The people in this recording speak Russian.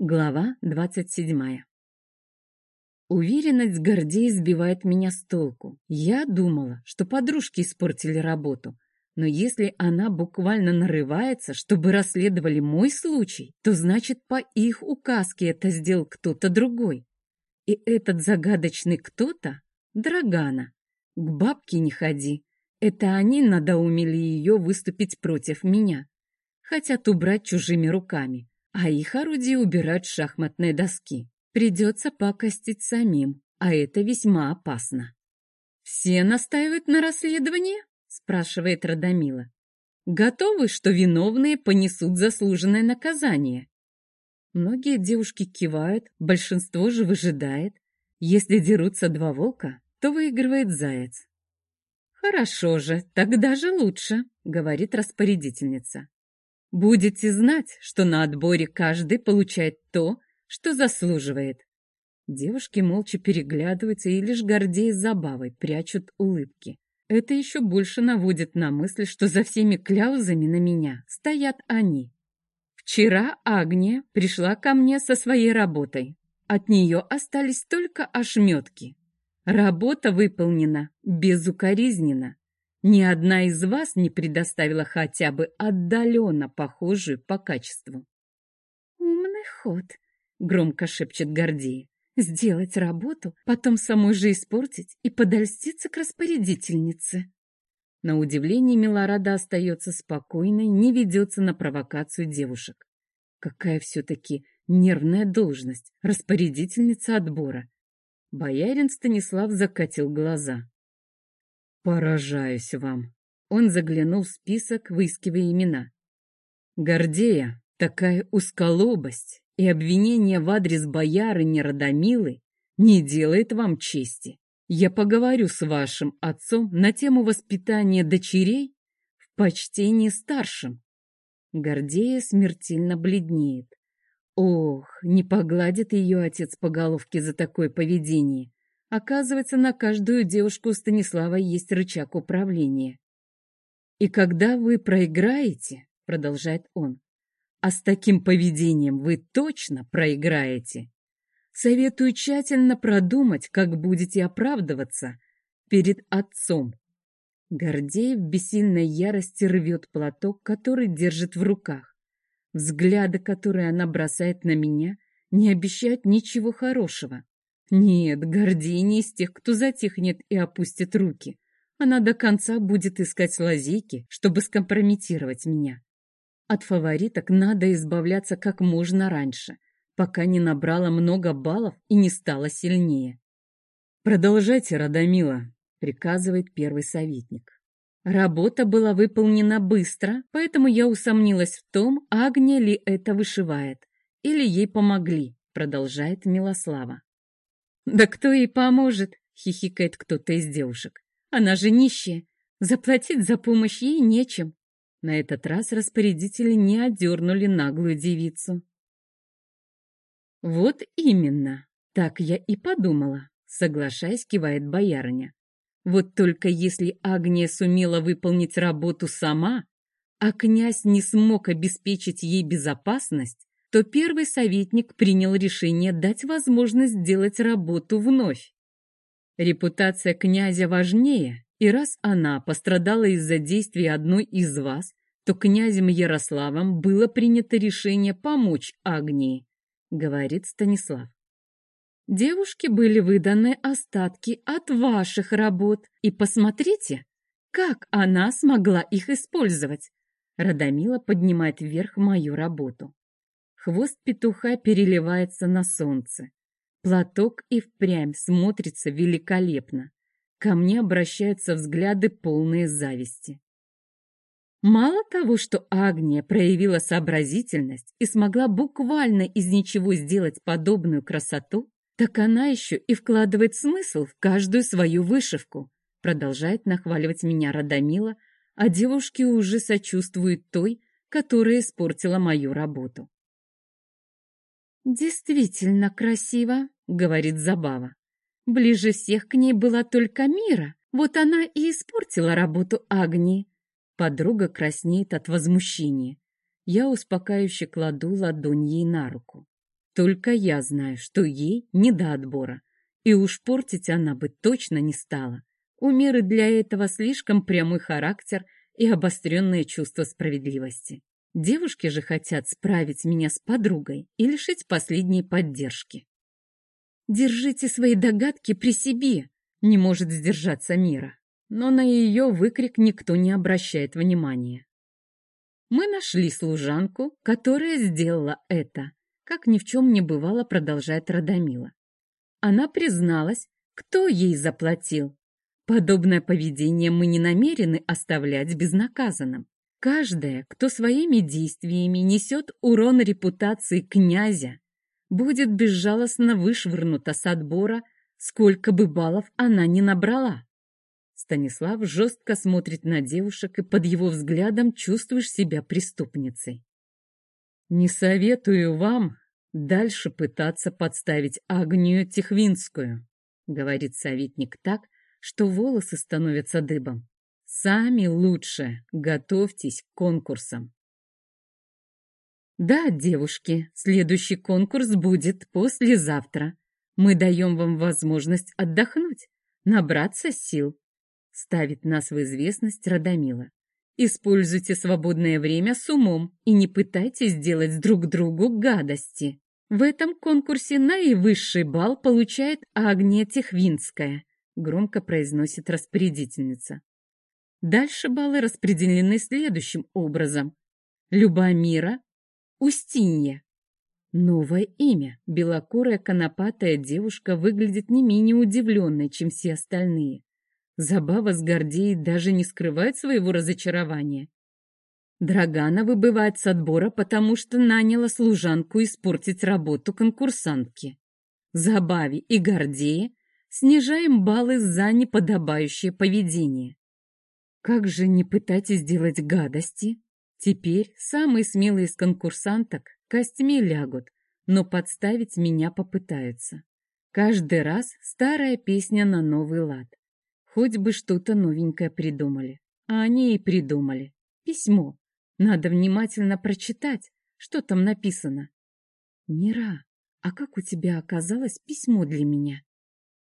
Глава двадцать седьмая Уверенность Гордей сбивает меня с толку. Я думала, что подружки испортили работу, но если она буквально нарывается, чтобы расследовали мой случай, то значит по их указке это сделал кто-то другой. И этот загадочный кто-то — Драгана. К бабке не ходи. Это они надоумили ее выступить против меня. Хотят убрать чужими руками а их орудие убирают с шахматной доски. Придется пакостить самим, а это весьма опасно. «Все настаивают на расследовании?» — спрашивает Радомила. «Готовы, что виновные понесут заслуженное наказание?» Многие девушки кивают, большинство же выжидает. Если дерутся два волка, то выигрывает заяц. «Хорошо же, тогда же лучше», — говорит распорядительница. Будете знать, что на отборе каждый получает то, что заслуживает. Девушки молча переглядываются и лишь гордея забавой прячут улыбки. Это еще больше наводит на мысль, что за всеми кляузами на меня стоят они. Вчера Агния пришла ко мне со своей работой. От нее остались только ошметки. Работа выполнена безукоризненно. Ни одна из вас не предоставила хотя бы отдаленно похожую по качеству. «Умный ход», — громко шепчет Гордея. «Сделать работу, потом самой же испортить и подольститься к распорядительнице». На удивление Милорада остается спокойной, не ведется на провокацию девушек. Какая все-таки нервная должность, распорядительница отбора. Боярин Станислав закатил глаза. «Поражаюсь вам!» Он заглянул в список, выискивая имена. «Гордея, такая усколобость и обвинение в адрес боярыни Радомилы не делает вам чести. Я поговорю с вашим отцом на тему воспитания дочерей в почтении старшим». Гордея смертельно бледнеет. Ох, не погладит ее отец по головке за такое поведение. Оказывается, на каждую девушку у Станислава есть рычаг управления. «И когда вы проиграете, — продолжает он, — а с таким поведением вы точно проиграете, советую тщательно продумать, как будете оправдываться перед отцом». Гордей в бессильной ярости рвет платок, который держит в руках. Взгляды, которые она бросает на меня, не обещают ничего хорошего. Нет, Гордей не из тех, кто затихнет и опустит руки. Она до конца будет искать лазейки, чтобы скомпрометировать меня. От фавориток надо избавляться как можно раньше, пока не набрала много баллов и не стала сильнее. «Продолжайте, Радомила», — приказывает первый советник. Работа была выполнена быстро, поэтому я усомнилась в том, Агния ли это вышивает, или ей помогли, продолжает Милослава. «Да кто ей поможет?» — хихикает кто-то из девушек. «Она же нищая. Заплатить за помощь ей нечем». На этот раз распорядители не одернули наглую девицу. «Вот именно, так я и подумала», — соглашаясь, кивает боярыня. «Вот только если Агния сумела выполнить работу сама, а князь не смог обеспечить ей безопасность, то первый советник принял решение дать возможность сделать работу вновь. Репутация князя важнее, и раз она пострадала из-за действий одной из вас, то князем Ярославом было принято решение помочь Агнии, говорит Станислав. Девушке были выданы остатки от ваших работ, и посмотрите, как она смогла их использовать. Радомила поднимает вверх мою работу. Хвост петуха переливается на солнце. Платок и впрямь смотрится великолепно. Ко мне обращаются взгляды полные зависти. Мало того, что Агния проявила сообразительность и смогла буквально из ничего сделать подобную красоту, так она еще и вкладывает смысл в каждую свою вышивку, продолжает нахваливать меня Радомила, а девушки уже сочувствуют той, которая испортила мою работу. «Действительно красиво», — говорит Забава. Ближе всех к ней была только Мира, вот она и испортила работу Агнии. Подруга краснеет от возмущения. Я успокаивающе кладу ладонь ей на руку. Только я знаю, что ей не до отбора. И уж портить она бы точно не стала. У Меры для этого слишком прямой характер и обостренное чувство справедливости. Девушки же хотят справить меня с подругой и лишить последней поддержки. «Держите свои догадки при себе», — не может сдержаться Мира. Но на ее выкрик никто не обращает внимания. Мы нашли служанку, которая сделала это, как ни в чем не бывало, продолжает Радомила. Она призналась, кто ей заплатил. Подобное поведение мы не намерены оставлять безнаказанным. Каждая, кто своими действиями несет урон репутации князя, будет безжалостно вышвырнута с отбора, сколько бы баллов она ни набрала. Станислав жестко смотрит на девушек, и под его взглядом чувствуешь себя преступницей. «Не советую вам дальше пытаться подставить Агнию Тихвинскую», говорит советник так, что волосы становятся дыбом. «Сами лучше готовьтесь к конкурсам». Да, девушки, следующий конкурс будет послезавтра. Мы даем вам возможность отдохнуть, набраться сил. Ставит нас в известность Радомила. Используйте свободное время с умом и не пытайтесь сделать друг другу гадости. В этом конкурсе наивысший балл получает Агния Техвинская, громко произносит распорядительница. Дальше баллы распределены следующим образом. Любомира, Устинья. Новое имя. Белокурая конопатая девушка выглядит не менее удивленной, чем все остальные. Забава с Гордеей даже не скрывает своего разочарования. Драгана выбывает с отбора, потому что наняла служанку испортить работу конкурсантки. Забаве и Гордее снижаем баллы за неподобающее поведение. Как же не пытайтесь сделать гадости? Теперь самые смелые из конкурсанток костьми лягут, но подставить меня попытаются. Каждый раз старая песня на новый лад. Хоть бы что-то новенькое придумали. А они и придумали. Письмо. Надо внимательно прочитать, что там написано. Мира, а как у тебя оказалось письмо для меня?